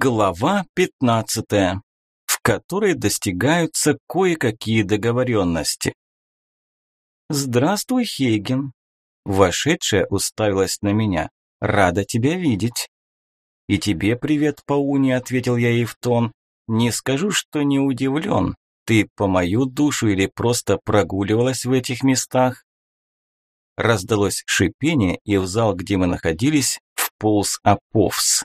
Глава 15, в которой достигаются кое-какие договоренности. «Здравствуй, Хейген!» Вошедшая уставилась на меня. «Рада тебя видеть!» «И тебе привет, Пауни», – ответил я ей в тон. «Не скажу, что не удивлен. Ты по мою душу или просто прогуливалась в этих местах?» Раздалось шипение, и в зал, где мы находились, вполз Аповс.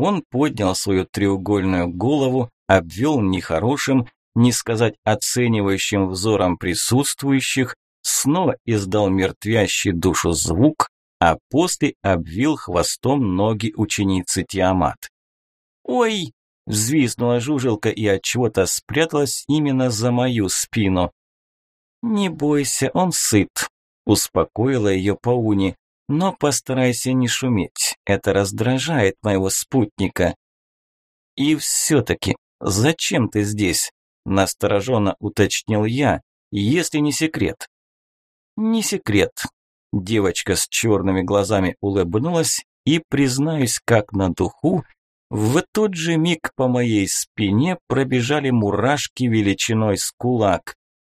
Он поднял свою треугольную голову, обвел нехорошим, не сказать оценивающим взором присутствующих, снова издал мертвящий душу звук, а после обвил хвостом ноги ученицы Тиамат. «Ой!» – взвизгнула жужелка и от чего-то спряталась именно за мою спину. «Не бойся, он сыт», – успокоила ее Пауни. Но постарайся не шуметь, это раздражает моего спутника. И все-таки, зачем ты здесь? Настороженно уточнил я, если не секрет. Не секрет. Девочка с черными глазами улыбнулась и, признаюсь, как на духу, в тот же миг по моей спине пробежали мурашки величиной с кулак.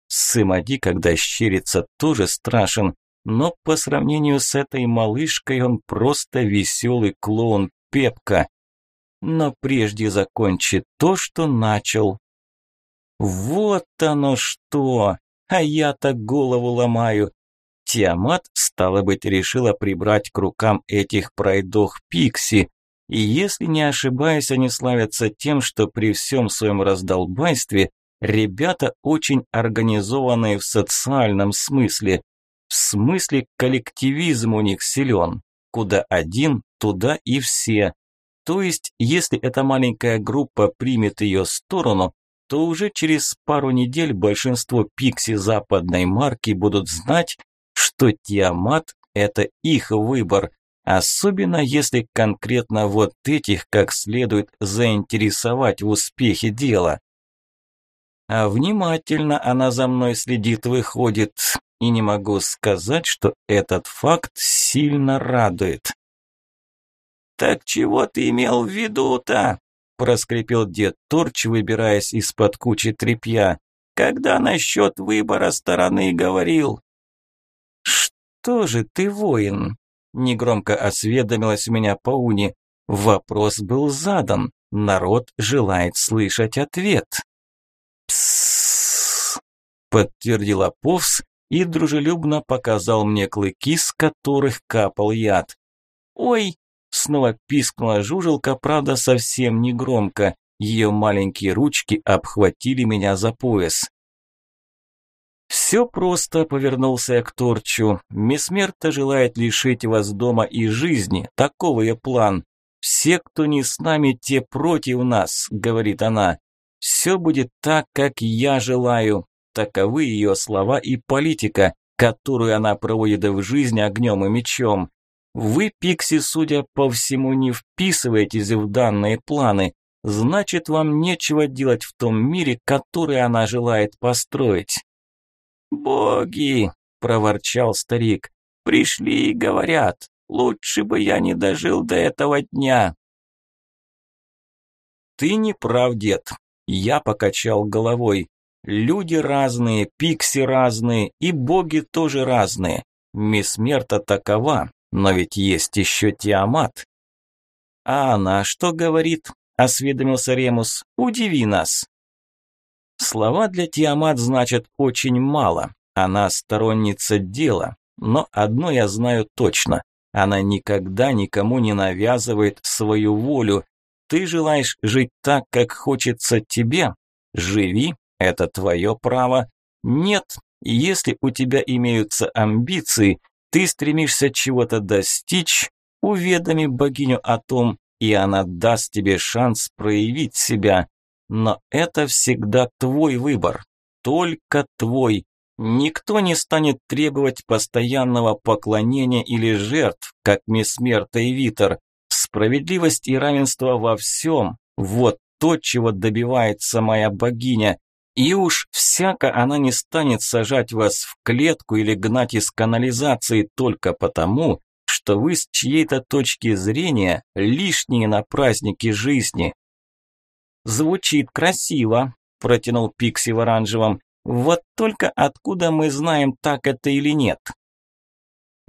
Сымади, когда щерится, тоже страшен, но по сравнению с этой малышкой он просто веселый клоун Пепка. Но прежде закончи то, что начал. Вот оно что! А я-то голову ломаю. Тиамат, стало быть, решила прибрать к рукам этих пройдох Пикси. И если не ошибаюсь, они славятся тем, что при всем своем раздолбайстве ребята очень организованные в социальном смысле. В смысле коллективизм у них силен. Куда один, туда и все. То есть, если эта маленькая группа примет ее сторону, то уже через пару недель большинство пикси западной марки будут знать, что Тиамат – это их выбор, особенно если конкретно вот этих как следует заинтересовать в успехе дела. А внимательно она за мной следит, выходит, и не могу сказать, что этот факт сильно радует. «Так чего ты имел в виду-то?» – проскрипел дед Торч, выбираясь из-под кучи тряпья. «Когда насчет выбора стороны говорил?» «Что же ты воин?» – негромко осведомилась у меня Пауни. Вопрос был задан, народ желает слышать ответ. «Пссс», – подтвердила Повс, и дружелюбно показал мне клыки, с которых капал яд. «Ой!» – снова пискнула жужелка, правда, совсем не громко. Ее маленькие ручки обхватили меня за пояс. «Все просто», – повернулся я к Торчу. «Месмерта желает лишить вас дома и жизни. Таков ее план. Все, кто не с нами, те против нас», – говорит она. «Все будет так, как я желаю. Таковы ее слова и политика, которую она проводит в жизнь огнем и мечом. Вы, Пикси, судя по всему, не вписываетесь в данные планы. Значит, вам нечего делать в том мире, который она желает построить. «Боги!» – проворчал старик. «Пришли и говорят, лучше бы я не дожил до этого дня». «Ты не прав, дед», – я покачал головой. Люди разные, пикси разные, и боги тоже разные. Месмерта такова, но ведь есть еще Тиамат. А она что говорит? Осведомился Ремус. Удиви нас. Слова для Тиамат значат очень мало. Она сторонница дела. Но одно я знаю точно. Она никогда никому не навязывает свою волю. Ты желаешь жить так, как хочется тебе? Живи, это твое право. Нет, если у тебя имеются амбиции, ты стремишься чего-то достичь, уведоми богиню о том, и она даст тебе шанс проявить себя. Но это всегда твой выбор, только твой. Никто не станет требовать постоянного поклонения или жертв, как Месмерта и Витер. Справедливость и равенство во всем – вот то, чего добивается моя богиня. И уж всяко она не станет сажать вас в клетку или гнать из канализации только потому, что вы с чьей-то точки зрения лишние на празднике жизни. Звучит красиво, протянул Пикси в оранжевом. Вот только откуда мы знаем, так это или нет?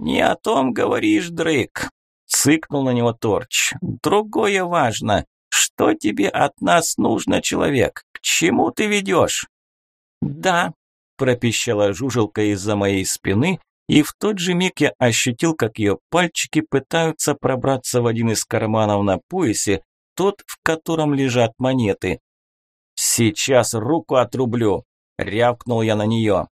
Не о том говоришь, Дрейк, цыкнул на него Торч. Другое важно. Что тебе от нас нужно, человек? Чему ты ведешь? Да, пропищала жужелка из-за моей спины, и в тот же миг я ощутил, как ее пальчики пытаются пробраться в один из карманов на поясе, тот, в котором лежат монеты. «Сейчас руку отрублю!» – рявкнул я на нее.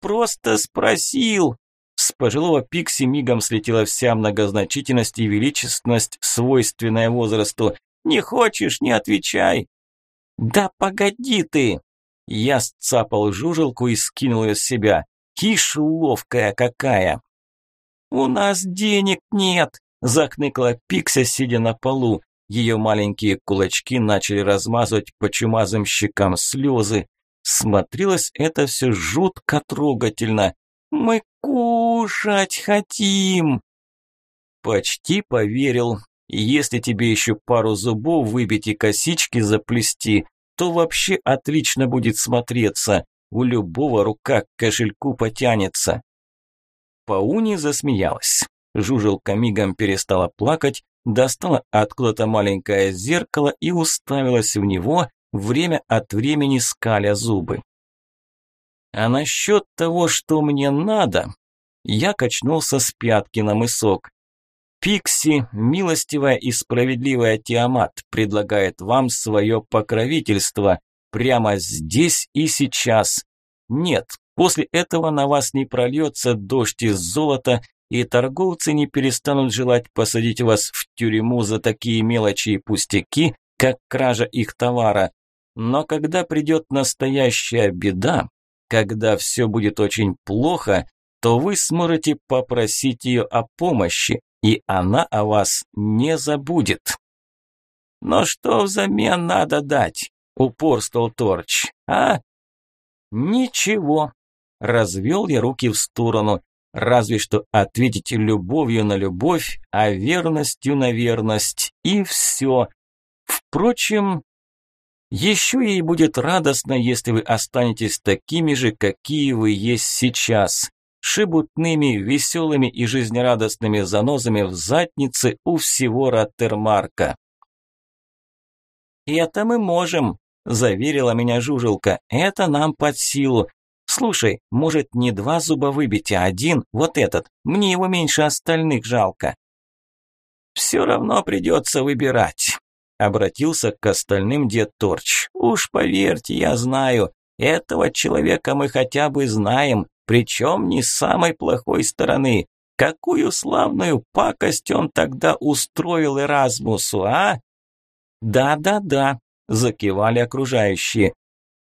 «Просто спросил!» С пожилого Пикси мигом слетела вся многозначительность и величественность, свойственная возрасту. «Не хочешь – не отвечай!» «Да погоди ты!» Я сцапал жужелку и скинул ее с себя. Киш ловкая какая! «У нас денег нет!» – захныкала Пикся, сидя на полу. Ее маленькие кулачки начали размазывать по чумазым щекам слезы. Смотрелось это все жутко трогательно. «Мы кушать хотим!» Почти поверил. Если тебе еще пару зубов выбить и косички заплести, то вообще отлично будет смотреться. У любого рука к кошельку потянется. Пауни засмеялась. Жужелка мигом перестала плакать, достала откуда-то маленькое зеркало и уставилась в него, время от времени скаля зубы. А насчет того, что мне надо, я качнулся с пятки на мысок. Пикси, милостивая и справедливая Тиамат, предлагает вам свое покровительство прямо здесь и сейчас. Нет, после этого на вас не прольется дождь из золота, и торговцы не перестанут желать посадить вас в тюрьму за такие мелочи и пустяки, как кража их товара. Но когда придет настоящая беда, когда все будет очень плохо, то вы сможете попросить ее о помощи, и она о вас не забудет. Но что взамен надо дать? Упорствовал Торч. А? Ничего. Развел я руки в сторону разве что ответить любовью на любовь, а верностью на верность, и все. Впрочем, еще ей будет радостно, если вы останетесь такими же, какие вы есть сейчас, шебутными, веселыми и жизнерадостными занозами в заднице у всего Роттермарка. «Это мы можем», – заверила меня Жужелка, – «это нам под силу. Слушай, может не два зуба выбить, а один, вот этот. Мне его меньше остальных жалко. Все равно придется выбирать. Обратился к остальным дед Торч. Уж поверьте, я знаю, этого человека мы хотя бы знаем, причем не с самой плохой стороны. Какую славную пакость он тогда устроил Эразмусу, а? Да-да-да, закивали окружающие.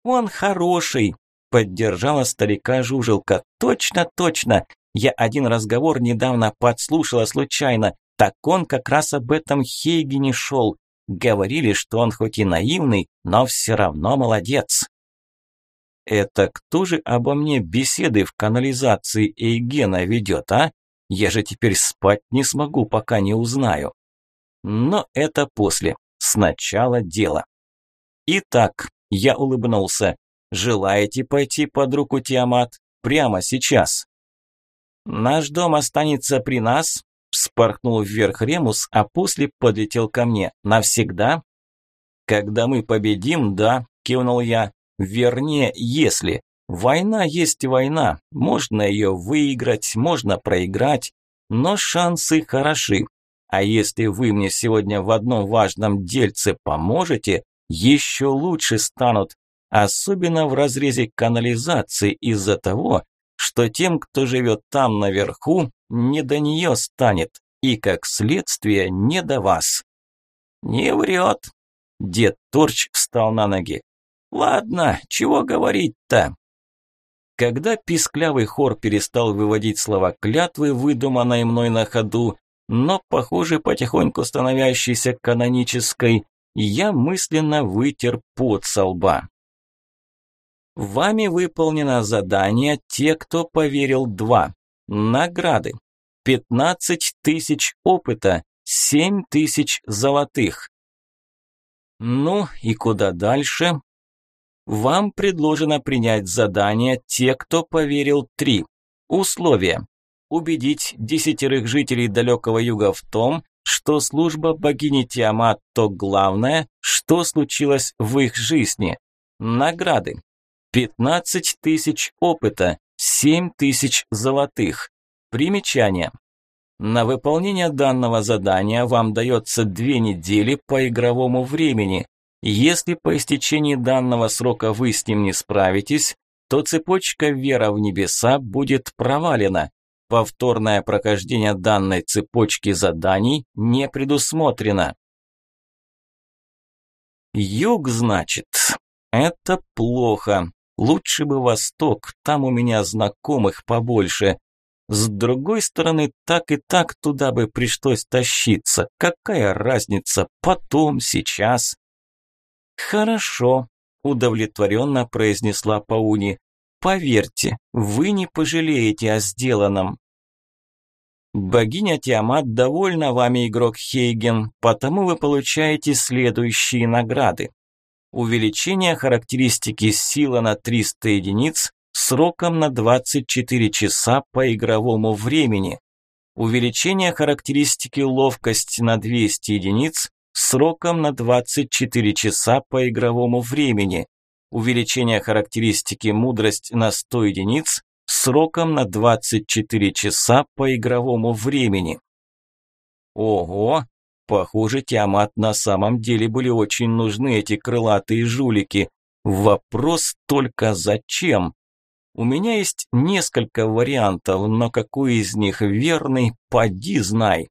Он хороший, Поддержала старика Жужелка. Точно, точно. Я один разговор недавно подслушала случайно. Так он как раз об этом Хейгене шел. Говорили, что он хоть и наивный, но все равно молодец. Это кто же обо мне беседы в канализации Эйгена ведет, а? Я же теперь спать не смогу, пока не узнаю. Но это после. Сначала дело. Итак, я улыбнулся. Желаете пойти под руку Тиамат? Прямо сейчас. Наш дом останется при нас, вспорхнул вверх Ремус, а после подлетел ко мне. Навсегда? Когда мы победим, да, кивнул я. Вернее, если. Война есть война. Можно ее выиграть, можно проиграть, но шансы хороши. А если вы мне сегодня в одном важном дельце поможете, еще лучше станут особенно в разрезе канализации из-за того, что тем, кто живет там наверху, не до нее станет, и как следствие не до вас. Не врет. Дед Торч встал на ноги. Ладно, чего говорить-то? Когда писклявый хор перестал выводить слова клятвы, выдуманной мной на ходу, но, похоже, потихоньку становящейся канонической, я мысленно вытер пот со лба. Вами выполнено задание «Те, кто поверил два». Награды. 15 тысяч опыта, 7 тысяч золотых. Ну и куда дальше? Вам предложено принять задание те, кто поверил три. Условия. Убедить десятерых жителей далекого юга в том, что служба богини Тиамат то главное, что случилось в их жизни. Награды. 15 тысяч опыта, 7 тысяч золотых. Примечание. На выполнение данного задания вам дается две недели по игровому времени. Если по истечении данного срока вы с ним не справитесь, то цепочка «Вера в небеса» будет провалена. Повторное прохождение данной цепочки заданий не предусмотрено. Юг, значит. Это плохо. Лучше бы Восток, там у меня знакомых побольше. С другой стороны, так и так туда бы пришлось тащиться. Какая разница, потом, сейчас? Хорошо, удовлетворенно произнесла Пауни. Поверьте, вы не пожалеете о сделанном. Богиня Тиамат довольна вами, игрок Хейген, потому вы получаете следующие награды. Увеличение характеристики сила на 300 единиц сроком на 24 часа по игровому времени. Увеличение характеристики ловкость на 200 единиц сроком на 24 часа по игровому времени увеличение характеристики мудрость на 100 единиц сроком на 24 часа по игровому времени. Ого, похоже, Тиамат на самом деле были очень нужны эти крылатые жулики. Вопрос только зачем? У меня есть несколько вариантов, но какой из них верный, поди знай.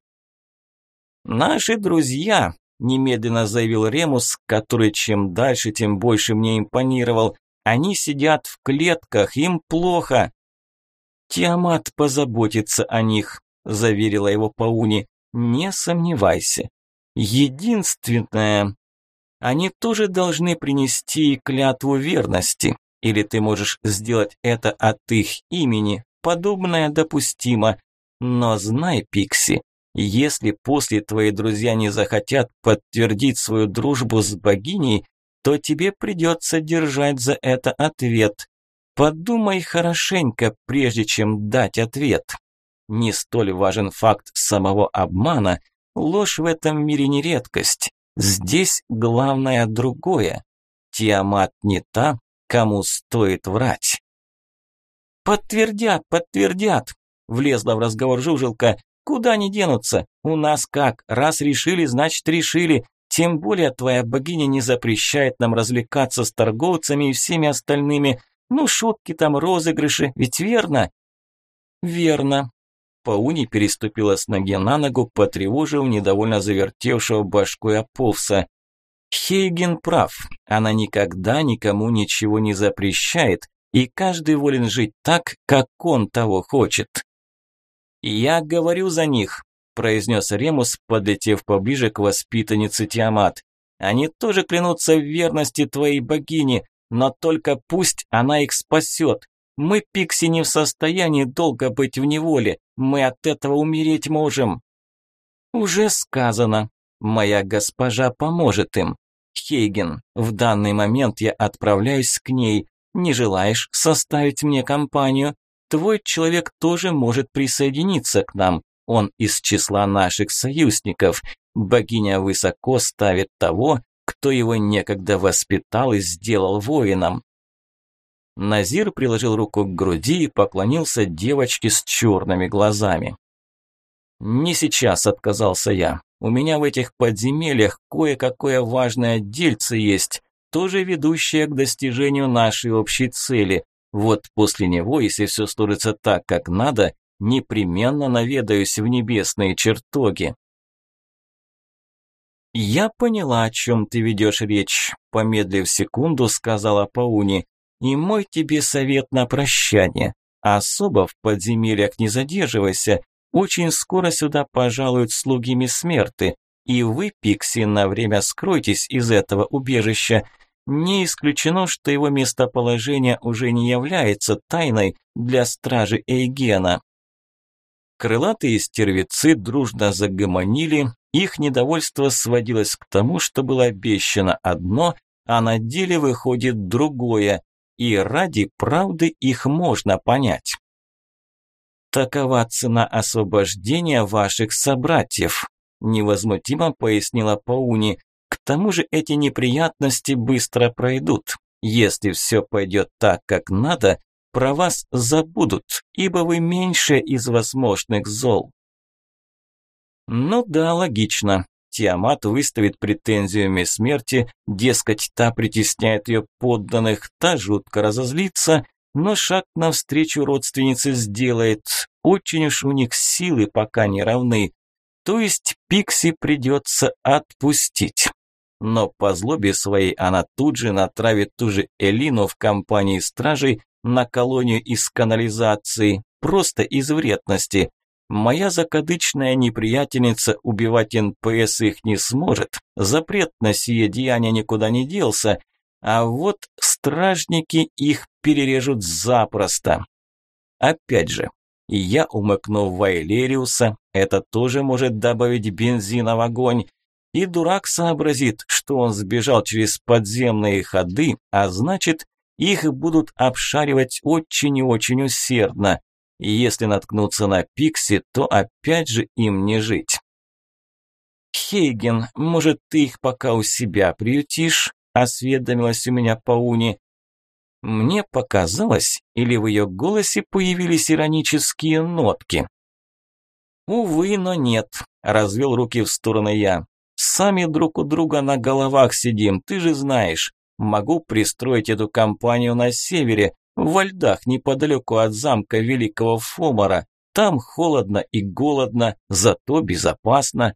Наши друзья, немедленно заявил Ремус, который чем дальше, тем больше мне импонировал. Они сидят в клетках, им плохо. Тиамат позаботится о них, заверила его Пауни. Не сомневайся. Единственное, они тоже должны принести клятву верности. Или ты можешь сделать это от их имени. Подобное допустимо. Но знай, Пикси, если после твои друзья не захотят подтвердить свою дружбу с богиней, то тебе придется держать за это ответ. Подумай хорошенько, прежде чем дать ответ. Не столь важен факт самого обмана, ложь в этом мире не редкость. Здесь главное другое. Тиамат не та, кому стоит врать. «Подтвердят, подтвердят!» – влезла в разговор Жужелка. Куда они денутся? У нас как? Раз решили, значит решили. Тем более твоя богиня не запрещает нам развлекаться с торговцами и всеми остальными. Ну, шутки там, розыгрыши, ведь верно? Верно. Пауни переступила с ноги на ногу, потревожив недовольно завертевшего башкой Аповса. Хейген прав, она никогда никому ничего не запрещает, и каждый волен жить так, как он того хочет. «Я говорю за них», – произнес Ремус, подлетев поближе к воспитаннице Тиамат. «Они тоже клянутся в верности твоей богине, но только пусть она их спасет. Мы, Пикси, не в состоянии долго быть в неволе, мы от этого умереть можем». «Уже сказано. Моя госпожа поможет им. Хейген, в данный момент я отправляюсь к ней. Не желаешь составить мне компанию? Твой человек тоже может присоединиться к нам. Он из числа наших союзников. Богиня высоко ставит того, кто его некогда воспитал и сделал воином. Назир приложил руку к груди и поклонился девочке с черными глазами. «Не сейчас», – отказался я. «У меня в этих подземельях кое-какое важное дельце есть, тоже ведущее к достижению нашей общей цели. Вот после него, если все сложится так, как надо, непременно наведаюсь в небесные чертоги. «Я поняла, о чем ты ведешь речь», – помедлив секунду, сказала Пауни. «И мой тебе совет на прощание. Особо в подземельях не задерживайся. Очень скоро сюда пожалуют слуги Месмерты. И вы, Пикси, на время скройтесь из этого убежища. Не исключено, что его местоположение уже не является тайной для стражи Эйгена. Крылатые стервецы дружно загомонили, их недовольство сводилось к тому, что было обещано одно, а на деле выходит другое, и ради правды их можно понять. «Такова цена освобождения ваших собратьев», – невозмутимо пояснила Пауни. «К тому же эти неприятности быстро пройдут. Если все пойдет так, как надо, про вас забудут, ибо вы меньше из возможных зол». Ну да, логично. Тиамат выставит претензиями смерти, дескать, та притесняет ее подданных, та жутко разозлится, но шаг навстречу родственнице сделает. Очень уж у них силы пока не равны. То есть Пикси придется отпустить. Но по злобе своей она тут же натравит ту же Элину в компании стражей на колонию из канализации, просто из вредности. Моя закадычная неприятельница убивать НПС их не сможет, запрет на сие деяние никуда не делся, а вот стражники их перережут запросто. Опять же, я умыкнул Вайлериуса, это тоже может добавить бензина в огонь. И дурак сообразит, что он сбежал через подземные ходы, а значит, их будут обшаривать очень и очень усердно. И если наткнуться на Пикси, то опять же им не жить. «Хейген, может, ты их пока у себя приютишь?» осведомилась у меня Пауни. Мне показалось, или в ее голосе появились иронические нотки. «Увы, но нет», – развел руки в стороны я. «Сами друг у друга на головах сидим, ты же знаешь. Могу пристроить эту компанию на севере, во льдах неподалеку от замка Великого Фомора. Там холодно и голодно, зато безопасно.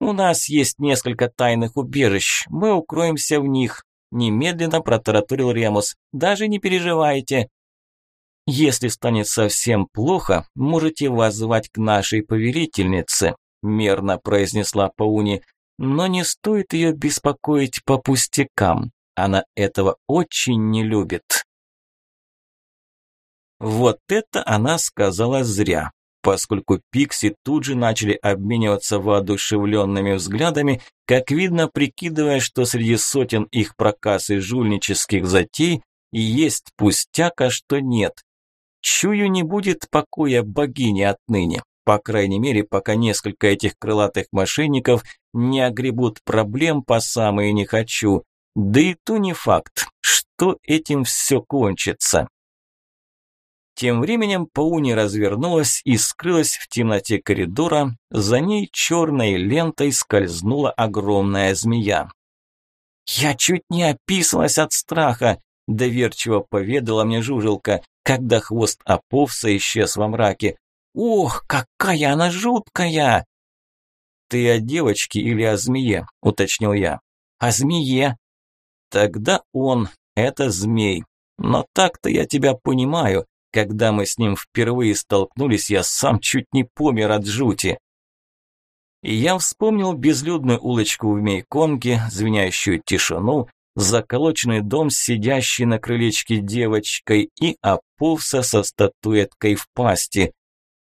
«У нас есть несколько тайных убежищ, мы укроемся в них», немедленно протараторил Ремус. «Даже не переживайте». «Если станет совсем плохо, можете воззвать к нашей повелительнице», мерно произнесла Пауни. «Но не стоит ее беспокоить по пустякам. Она этого очень не любит». Вот это она сказала зря поскольку Пикси тут же начали обмениваться воодушевленными взглядами, как видно, прикидывая, что среди сотен их проказ и жульнических затей есть пустяк, а что нет. Чую, не будет покоя богини отныне. По крайней мере, пока несколько этих крылатых мошенников не огребут проблем по самые не хочу. Да и то не факт, что этим все кончится. Тем временем Пауни развернулась и скрылась в темноте коридора, за ней черной лентой скользнула огромная змея. «Я чуть не описалась от страха», – доверчиво поведала мне жужелка, когда хвост оповса исчез во мраке. «Ох, какая она жуткая!» «Ты о девочке или о змее?» – уточнил я. «О змее». «Тогда он – это змей. Но так-то я тебя понимаю. Когда мы с ним впервые столкнулись, я сам чуть не помер от жути. И я вспомнил безлюдную улочку в Мейконге, звенящую тишину, заколоченный дом с сидящей на крылечке девочкой и оповса со статуэткой в пасти.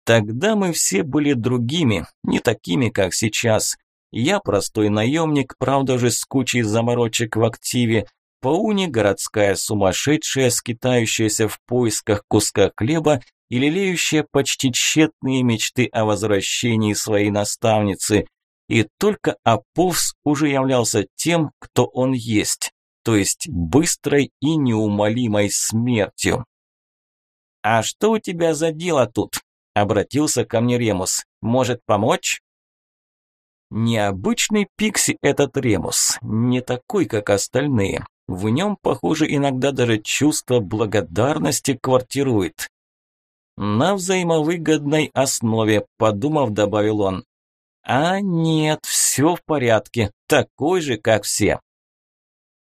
Тогда мы все были другими, не такими, как сейчас. Я простой наемник, правда же с кучей заморочек в активе, Пауни – городская сумасшедшая, скитающаяся в поисках куска хлеба и лелеющая почти тщетные мечты о возвращении своей наставницы. И только Аповс уже являлся тем, кто он есть, то есть быстрой и неумолимой смертью. «А что у тебя за дело тут?» – обратился ко мне Ремус. «Может помочь?» Необычный пикси этот Ремус, не такой, как остальные. В нем, похоже, иногда даже чувство благодарности квартирует. На взаимовыгодной основе, подумав, добавил он. А нет, все в порядке, такой же, как все.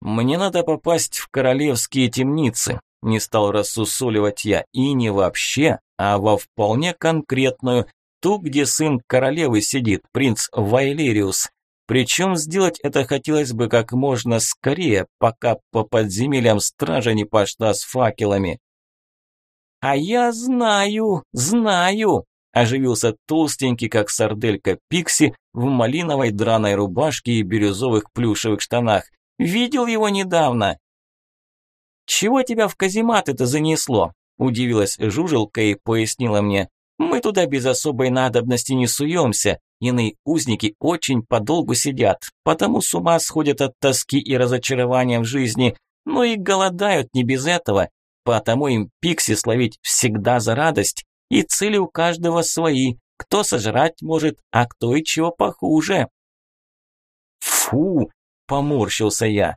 Мне надо попасть в королевские темницы, не стал рассусоливать я, и не вообще, а во вполне конкретную, ту, где сын королевы сидит, принц Вайлериус. Причем сделать это хотелось бы как можно скорее, пока по подземельям стража не пошла с факелами. «А я знаю, знаю!» оживился толстенький, как сарделька Пикси, в малиновой драной рубашке и бирюзовых плюшевых штанах. «Видел его недавно!» «Чего тебя в каземат это занесло?» – удивилась Жужелка и пояснила мне. «Мы туда без особой надобности не суемся. Иные узники очень подолгу сидят, потому с ума сходят от тоски и разочарования в жизни, но и голодают не без этого, потому им пикси словить всегда за радость, и цели у каждого свои, кто сожрать может, а кто и чего похуже. Фу, поморщился я.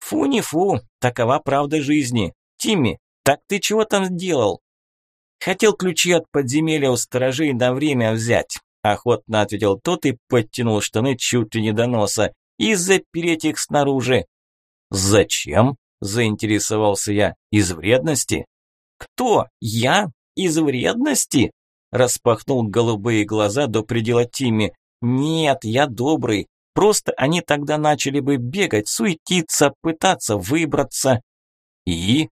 Фу не фу, такова правда жизни. Тимми, так ты чего там сделал? Хотел ключи от подземелья у сторожей на время взять. Охотно ответил тот и подтянул штаны чуть ли не до носа. И запереть их снаружи. Зачем? Заинтересовался я. Из вредности? Кто? Я? Из вредности? Распахнул голубые глаза до предела Тимми. Нет, я добрый. Просто они тогда начали бы бегать, суетиться, пытаться выбраться. И?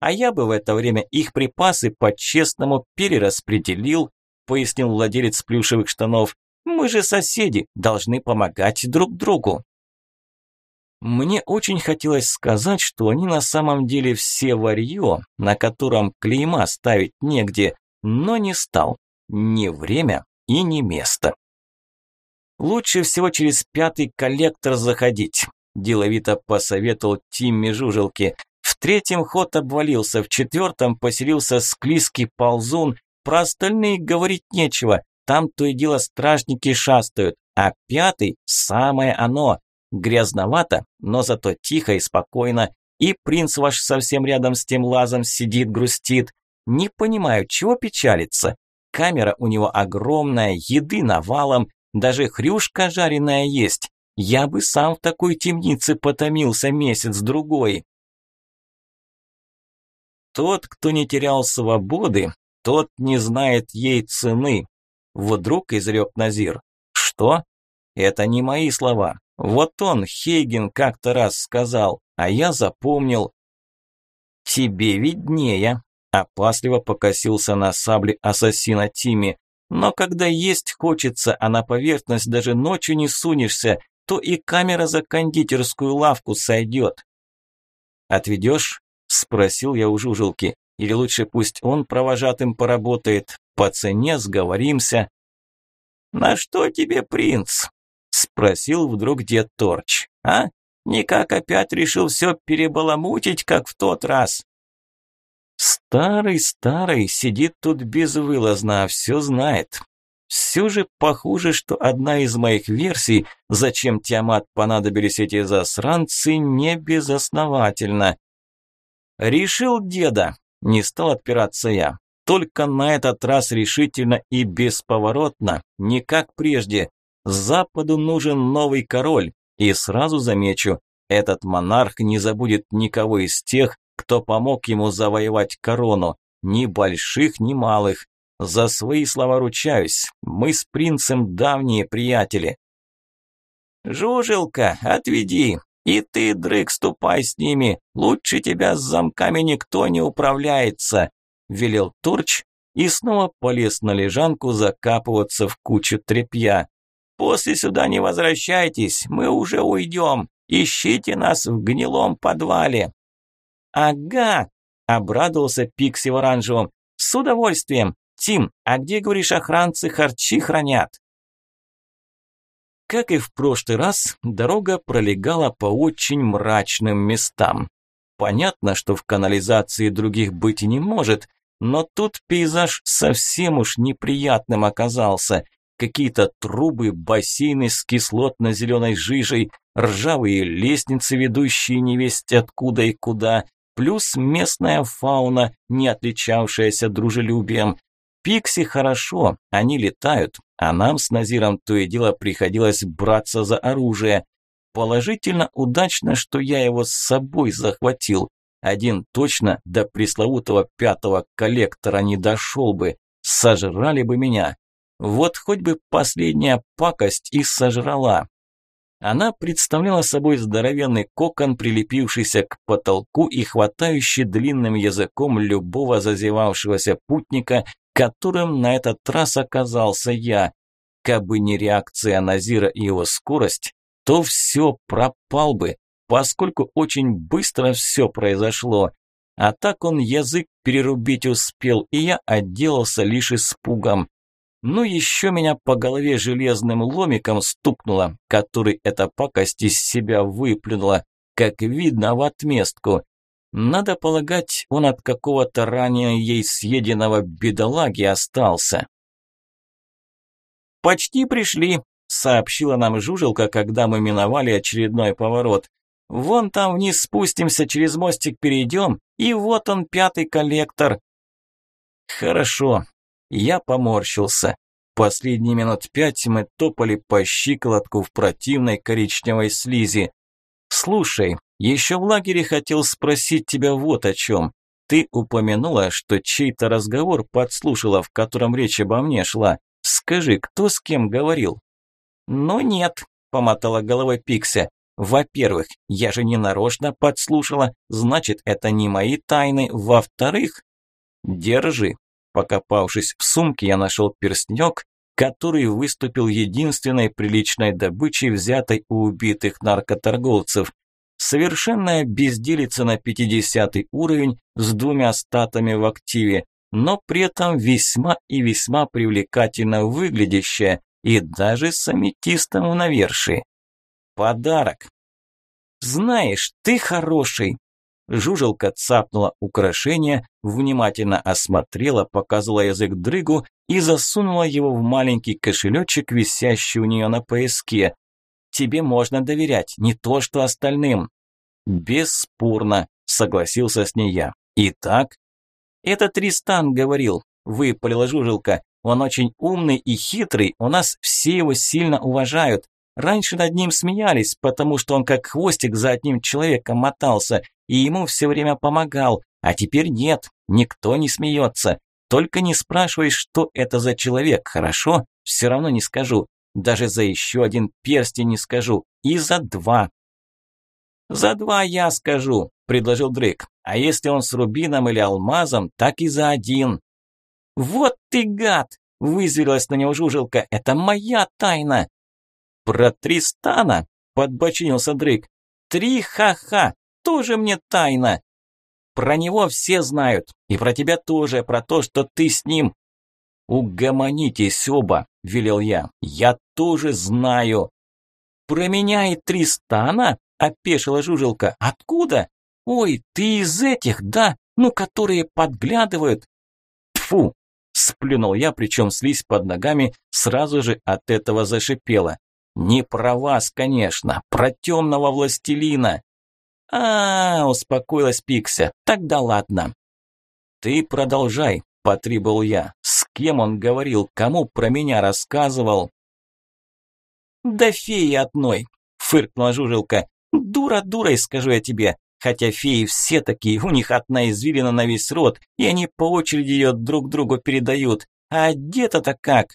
А я бы в это время их припасы по-честному перераспределил, пояснил владелец плюшевых штанов. Мы же соседи, должны помогать друг другу. Мне очень хотелось сказать, что они на самом деле все варьё, на котором клейма ставить негде, но не стал. Не время и не место. Лучше всего через пятый коллектор заходить, деловито посоветовал Тимми Жужелки. Третьем ход обвалился, в четвертом поселился склизкий ползун, про остальные говорить нечего, там то и дело стражники шастают, а пятый – самое оно. Грязновато, но зато тихо и спокойно, и принц ваш совсем рядом с тем лазом сидит, грустит. Не понимаю, чего печалится. Камера у него огромная, еды навалом, даже хрюшка жареная есть. Я бы сам в такой темнице потомился месяц-другой. Тот, кто не терял свободы, тот не знает ей цены. Вдруг изрек Назир. Что? Это не мои слова. Вот он, Хейген, как-то раз сказал, а я запомнил. Тебе виднее. Опасливо покосился на сабле ассасина Тими. Но когда есть хочется, а на поверхность даже ночью не сунешься, то и камера за кондитерскую лавку сойдет. «Отведешь?» – спросил я у жужелки. Или лучше пусть он провожатым поработает, по цене сговоримся. «На что тебе, принц?» – спросил вдруг дед Торч. «А? Никак опять решил все перебаламутить, как в тот раз?» Старый-старый сидит тут безвылазно, а все знает. Все же похоже, что одна из моих версий, зачем Тиамат понадобились эти засранцы, не безосновательно. Решил деда, не стал отпираться я. Только на этот раз решительно и бесповоротно, не как прежде. Западу нужен новый король. И сразу замечу, этот монарх не забудет никого из тех, кто помог ему завоевать корону. Ни больших, ни малых. За свои слова ручаюсь. Мы с принцем давние приятели. «Жужелка, отведи!» И ты, Дрык, ступай с ними. Лучше тебя с замками никто не управляется, велел Турч и снова полез на лежанку закапываться в кучу тряпья. После сюда не возвращайтесь, мы уже уйдем. Ищите нас в гнилом подвале. Ага, обрадовался Пикси в оранжевом. С удовольствием. Тим, а где, говоришь, охранцы харчи хранят? Как и в прошлый раз, дорога пролегала по очень мрачным местам. Понятно, что в канализации других быть не может, но тут пейзаж совсем уж неприятным оказался. Какие-то трубы, бассейны с кислотно-зеленой жижей, ржавые лестницы, ведущие невесть откуда и куда, плюс местная фауна, не отличавшаяся дружелюбием. Пикси хорошо, они летают, а нам с Назиром то и дело приходилось браться за оружие. Положительно удачно, что я его с собой захватил. Один точно до пресловутого пятого коллектора не дошел бы, сожрали бы меня. Вот хоть бы последняя пакость и сожрала. Она представляла собой здоровенный кокон, прилепившийся к потолку и хватающий длинным языком любого зазевавшегося путника, которым на этот раз оказался я. Кабы не реакция Назира и его скорость, то все пропал бы, поскольку очень быстро все произошло. А так он язык перерубить успел, и я отделался лишь испугом. Ну еще меня по голове железным ломиком стукнуло, который эта пакость из себя выплюнула, как видно в отместку. Надо полагать, он от какого-то ранее ей съеденного бедолаги остался. «Почти пришли», – сообщила нам Жужелка, когда мы миновали очередной поворот. «Вон там вниз спустимся, через мостик перейдем, и вот он, пятый коллектор». «Хорошо». Я поморщился. Последние минут пять мы топали по щиколотку в противной коричневой слизи. «Слушай, еще в лагере хотел спросить тебя вот о чем. Ты упомянула, что чей-то разговор подслушала, в котором речь обо мне шла. Скажи, кто с кем говорил?» «Ну нет», – помотала головой Пикся. «Во-первых, я же не нарочно подслушала, значит, это не мои тайны. Во-вторых...» «Держи». Покопавшись в сумке, я нашел перстнек, который выступил единственной приличной добычей, взятой у убитых наркоторговцев. Совершенная безделица на 50 уровень с двумя статами в активе, но при этом весьма и весьма привлекательно выглядящая и даже с аметистом в навершии. Подарок. «Знаешь, ты хороший!» Жужелка цапнула украшение, внимательно осмотрела, показала язык дрыгу и засунула его в маленький кошелечек, висящий у нее на пояске. Тебе можно доверять, не то что остальным». «Бесспорно», – согласился с ней я. «Итак?» «Это Тристан говорил», – выпалила жужелка. «Он очень умный и хитрый, у нас все его сильно уважают. Раньше над ним смеялись, потому что он как хвостик за одним человеком мотался и ему все время помогал, а теперь нет, никто не смеется. Только не спрашивай, что это за человек, хорошо? Все равно не скажу. Даже за еще один перстень не скажу. И за два. «За два я скажу», – предложил Дрейк. «А если он с рубином или алмазом, так и за один». «Вот ты гад!» – вызверилась на него жужелка. «Это моя тайна!» «Про Тристана?» – подбочинился Дрейк. «Три ха-ха! Тоже мне тайна!» «Про него все знают, и про тебя тоже, про то, что ты с ним «Угомонитесь оба», – велел я. «Я тоже знаю». «Про Тристана?» – опешила Жужелка. «Откуда? Ой, ты из этих, да? Ну, которые подглядывают». Тфу! сплюнул я, причем слизь под ногами сразу же от этого зашипела. «Не про вас, конечно, про темного властелина». А, -а, -а успокоилась Пикся. «Тогда ладно». «Ты продолжай», – потребовал я. «С кем он говорил? Кому про меня рассказывал?» «Да феи одной», – фыркнула Жужелка. «Дура дурой, скажу я тебе. Хотя феи все такие, у них одна извилина на весь род, и они по очереди ее друг другу передают. А одета-то как?»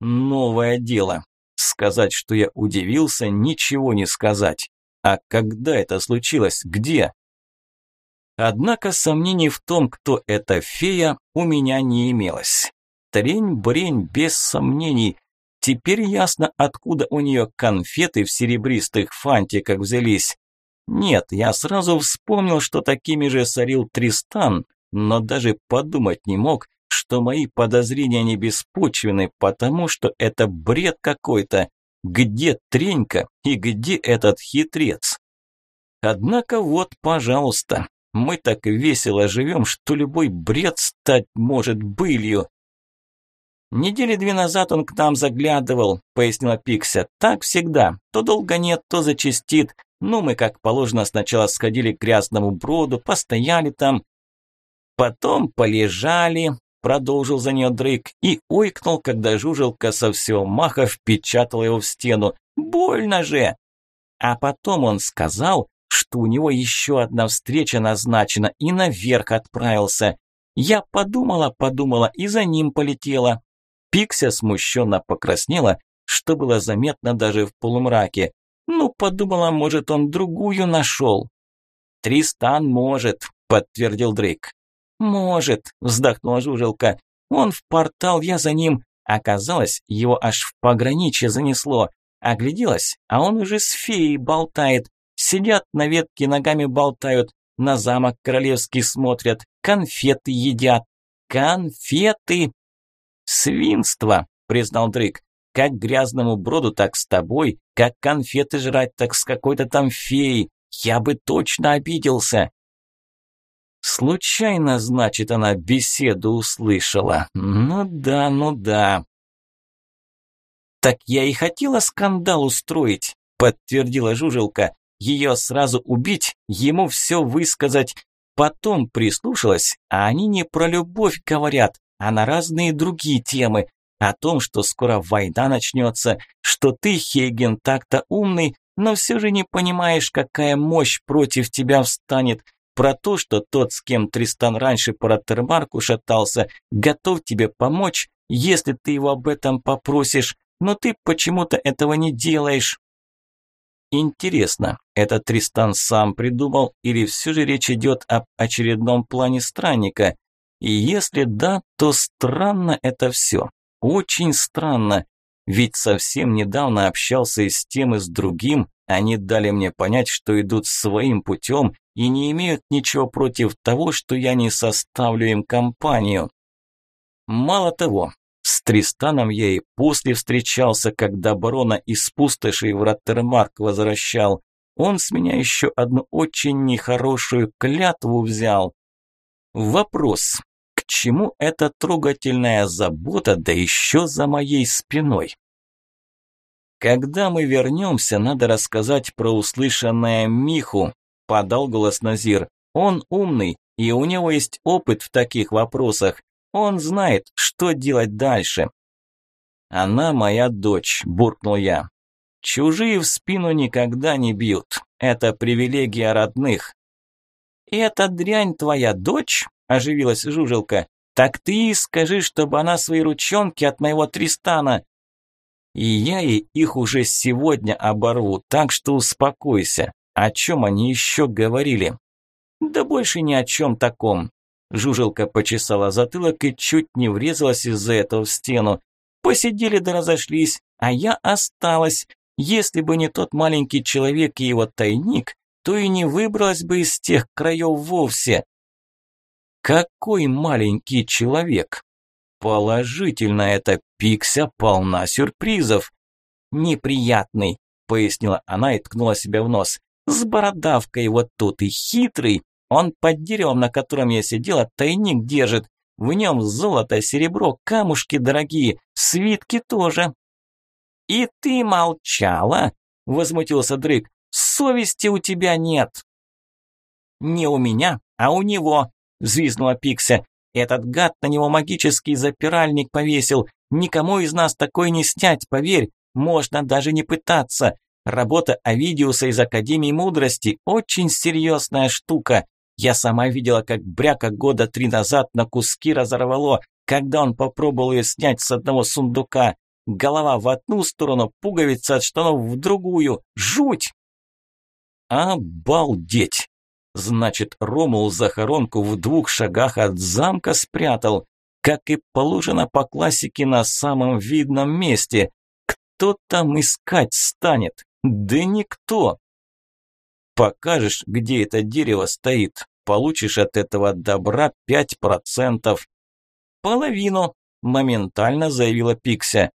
«Новое дело. Сказать, что я удивился, ничего не сказать. А когда это случилось? Где?» Однако сомнений в том, кто эта фея, у меня не имелось. Трень-брень без сомнений. Теперь ясно, откуда у нее конфеты в серебристых фантиках взялись. Нет, я сразу вспомнил, что такими же сорил Тристан, но даже подумать не мог, что мои подозрения не беспочвены, потому что это бред какой-то. Где Тренька и где этот хитрец? Однако вот, пожалуйста, мы так весело живем, что любой бред стать может былью. «Недели две назад он к нам заглядывал», – пояснила Пикся. «Так всегда. То долго нет, то зачастит. Ну, мы, как положено, сначала сходили к грязному броду, постояли там. Потом полежали», – продолжил за нее Дрейк, и ойкнул, когда жужелка со всего маха впечатала его в стену. «Больно же!» А потом он сказал, что у него еще одна встреча назначена и наверх отправился. Я подумала, подумала и за ним полетела. Пикся смущенно покраснела, что было заметно даже в полумраке. Ну, подумала, может, он другую нашел. «Тристан может», – подтвердил Дрейк. «Может», – вздохнула Жужелка. Он в портал, я за ним. Оказалось, его аж в пограничье занесло. Огляделась, а он уже с феей болтает. Сидят на ветке, ногами болтают, на замок королевский смотрят, конфеты едят. Конфеты! Свинство, признал Дрык. Как грязному броду, так с тобой, как конфеты жрать, так с какой-то там феей. Я бы точно обиделся. Случайно, значит, она беседу услышала. Ну да, ну да. Так я и хотела скандал устроить, подтвердила Жужелка. Ее сразу убить, ему все высказать. Потом прислушалась, а они не про любовь говорят, а на разные другие темы. О том, что скоро война начнется, что ты, Хейген, так-то умный, но все же не понимаешь, какая мощь против тебя встанет – про то, что тот, с кем Тристан раньше по Роттермарку шатался, готов тебе помочь, если ты его об этом попросишь, но ты почему-то этого не делаешь. Интересно, это Тристан сам придумал или все же речь идет об очередном плане странника? И если да, то странно это все. Очень странно. Ведь совсем недавно общался и с тем, и с другим, они дали мне понять, что идут своим путем и не имеют ничего против того, что я не составлю им компанию. Мало того, с Тристаном я и после встречался, когда барона из пустоши в Роттермарк возвращал. Он с меня еще одну очень нехорошую клятву взял. Вопрос, к чему эта трогательная забота, да еще за моей спиной? Когда мы вернемся, надо рассказать про услышанное Миху, подал голос Назир. Он умный, и у него есть опыт в таких вопросах. Он знает, что делать дальше. Она моя дочь, буркнул я. Чужие в спину никогда не бьют. Это привилегия родных. «Эта дрянь твоя дочь?» – оживилась Жужелка. «Так ты и скажи, чтобы она свои ручонки от моего Тристана...» «И я ей их уже сегодня оборву, так что успокойся. О чем они еще говорили? Да больше ни о чем таком. Жужелка почесала затылок и чуть не врезалась из-за этого в стену. Посидели да разошлись, а я осталась. Если бы не тот маленький человек и его тайник, то и не выбралась бы из тех краев вовсе. Какой маленький человек? Положительно, эта пикся полна сюрпризов. Неприятный, пояснила она и ткнула себя в нос. С бородавкой вот тут и хитрый. Он под деревом, на котором я сидела, тайник держит. В нем золото, серебро, камушки дорогие, свитки тоже. И ты молчала? Возмутился Дрык. Совести у тебя нет. Не у меня, а у него, взвизгнула Пикся. Этот гад на него магический запиральник повесил. Никому из нас такой не снять, поверь. Можно даже не пытаться. Работа Авидиуса из Академии Мудрости – очень серьезная штука. Я сама видела, как бряка года три назад на куски разорвало, когда он попробовал ее снять с одного сундука. Голова в одну сторону, пуговица от штанов в другую. Жуть! Обалдеть! Значит, Ромул захоронку в двух шагах от замка спрятал, как и положено по классике на самом видном месте. Кто там искать станет? Да никто. Покажешь, где это дерево стоит, получишь от этого добра пять процентов. Половину, моментально заявила Пикся.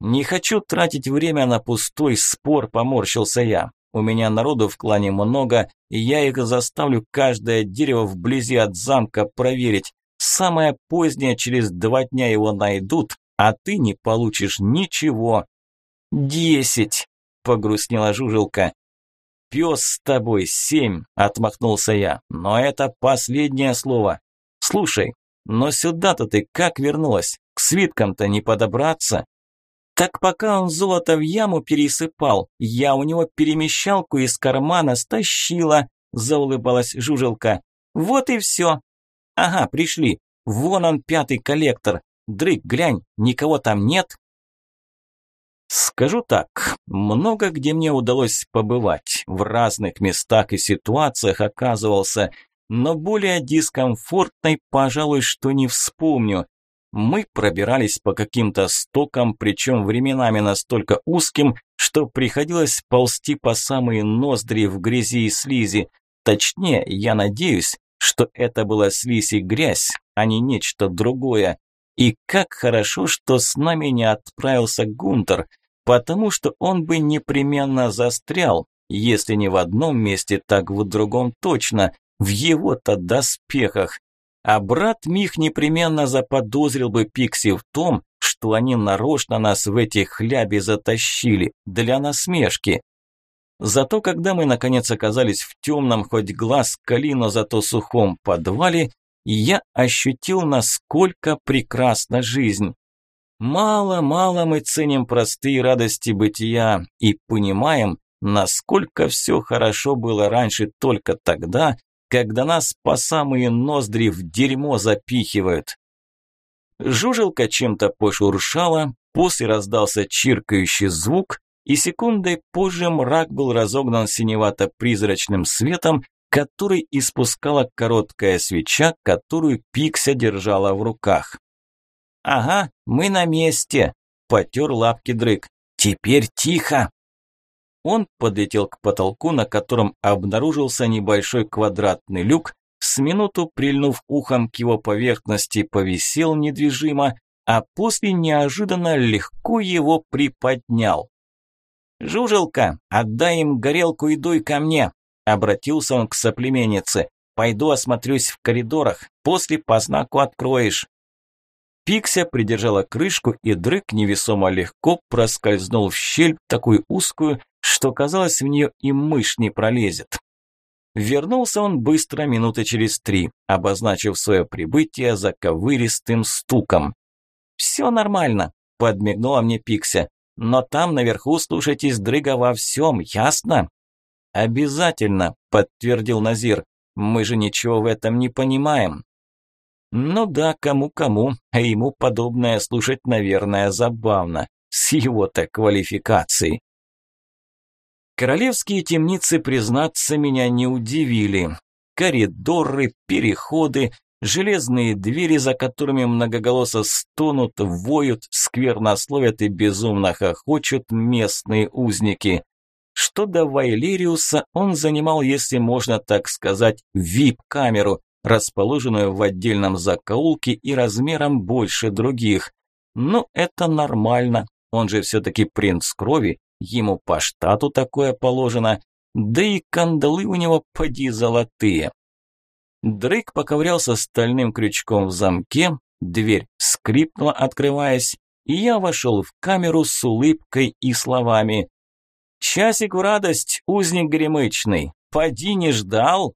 Не хочу тратить время на пустой спор, поморщился я. У меня народу в клане много, и я их заставлю каждое дерево вблизи от замка проверить. Самое позднее через два дня его найдут, а ты не получишь ничего. Десять погрустнела Жужелка. «Пес с тобой, семь!» – отмахнулся я. «Но это последнее слово. Слушай, но сюда-то ты как вернулась? К свиткам-то не подобраться?» «Так пока он золото в яму пересыпал, я у него перемещалку из кармана стащила», – заулыбалась Жужелка. «Вот и все». «Ага, пришли. Вон он, пятый коллектор. Дрык, глянь, никого там нет?» Скажу так, много где мне удалось побывать, в разных местах и ситуациях оказывался, но более дискомфортной, пожалуй, что не вспомню. Мы пробирались по каким-то стокам, причем временами настолько узким, что приходилось ползти по самые ноздри в грязи и слизи. Точнее, я надеюсь, что это была слизь и грязь, а не нечто другое. И как хорошо, что с нами не отправился Гунтер, потому что он бы непременно застрял, если не в одном месте, так в другом точно, в его-то доспехах. А брат Мих непременно заподозрил бы Пикси в том, что они нарочно нас в эти хляби затащили, для насмешки. Зато когда мы наконец оказались в темном, хоть глаз кали, но зато сухом подвале, я ощутил, насколько прекрасна жизнь. Мало-мало мы ценим простые радости бытия и понимаем, насколько все хорошо было раньше только тогда, когда нас по самые ноздри в дерьмо запихивают. Жужелка чем-то пошуршала, после раздался чиркающий звук, и секундой позже мрак был разогнан синевато-призрачным светом, который испускала короткая свеча, которую Пикся держала в руках. «Ага, мы на месте», – потер лапки дрык. «Теперь тихо!» Он подлетел к потолку, на котором обнаружился небольшой квадратный люк, с минуту прильнув ухом к его поверхности, повисел недвижимо, а после неожиданно легко его приподнял. «Жужелка, отдай им горелку и дуй ко мне!» Обратился он к соплеменнице. «Пойду осмотрюсь в коридорах, после по знаку откроешь». Пикся придержала крышку, и дрык невесомо легко проскользнул в щель, такую узкую, что казалось, в нее и мышь не пролезет. Вернулся он быстро, минуты через три, обозначив свое прибытие заковыристым стуком. «Все нормально», – подмигнула мне Пикся. «Но там наверху слушайтесь дрыга во всем, ясно?» «Обязательно», – подтвердил Назир. «Мы же ничего в этом не понимаем». Ну да, кому-кому, а ему подобное слушать, наверное, забавно. С его-то квалификацией. Королевские темницы, признаться, меня не удивили. Коридоры, переходы, железные двери, за которыми многоголосо стонут, воют, сквернословят и безумно хохочут местные узники. Что до Вайлериуса, он занимал, если можно так сказать, вип-камеру, расположенную в отдельном закоулке и размером больше других. Но это нормально, он же все-таки принц крови, ему по штату такое положено, да и кандалы у него поди золотые. Дрейк поковырялся стальным крючком в замке, дверь скрипнула, открываясь, и я вошел в камеру с улыбкой и словами. «Часик в радость, узник гремычный, поди не ждал?»